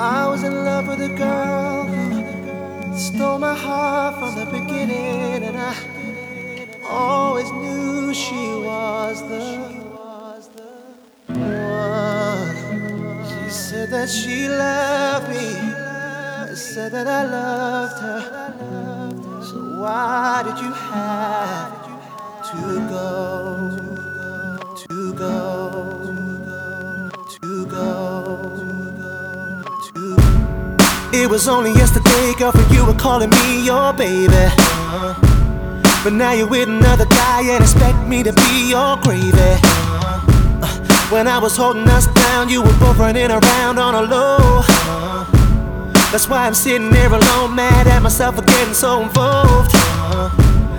I was in love with a girl who stole my heart from the beginning, and I always knew she was the one. She said that she loved me, I said that I loved her. So why did you have to go, to go, It was only yesterday, girlfriend, you were calling me your baby. But now you're with another guy and expect me to be your gravy. When I was holding us down, you were both running around on a low. That's why I'm sitting here alone, mad at myself for getting so involved.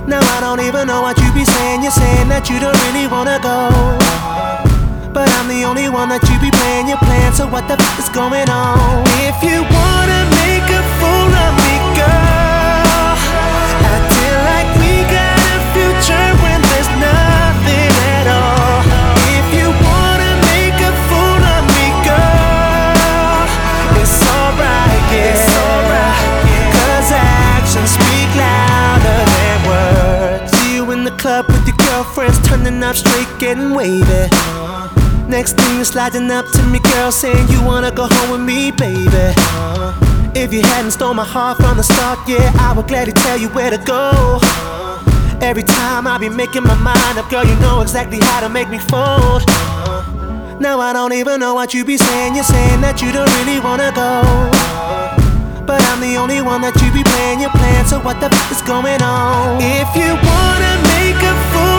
Now I don't even know what you be saying. You're saying that you don't really wanna go. But I'm the only one that you be playing your plan, so what the f is going on? Club with your girlfriends, turning up straight, getting wavy. Next thing you're sliding up to me, girl, saying you wanna go home with me, baby. If you hadn't stole my heart from the start, yeah, I would gladly tell you where to go. Every time I be making my mind up, girl, you know exactly how to make me fold. Now I don't even know what you be saying. You're saying that you don't really wanna go. Only one that you be playing your plan, so what the f is going on? If you wanna make a fool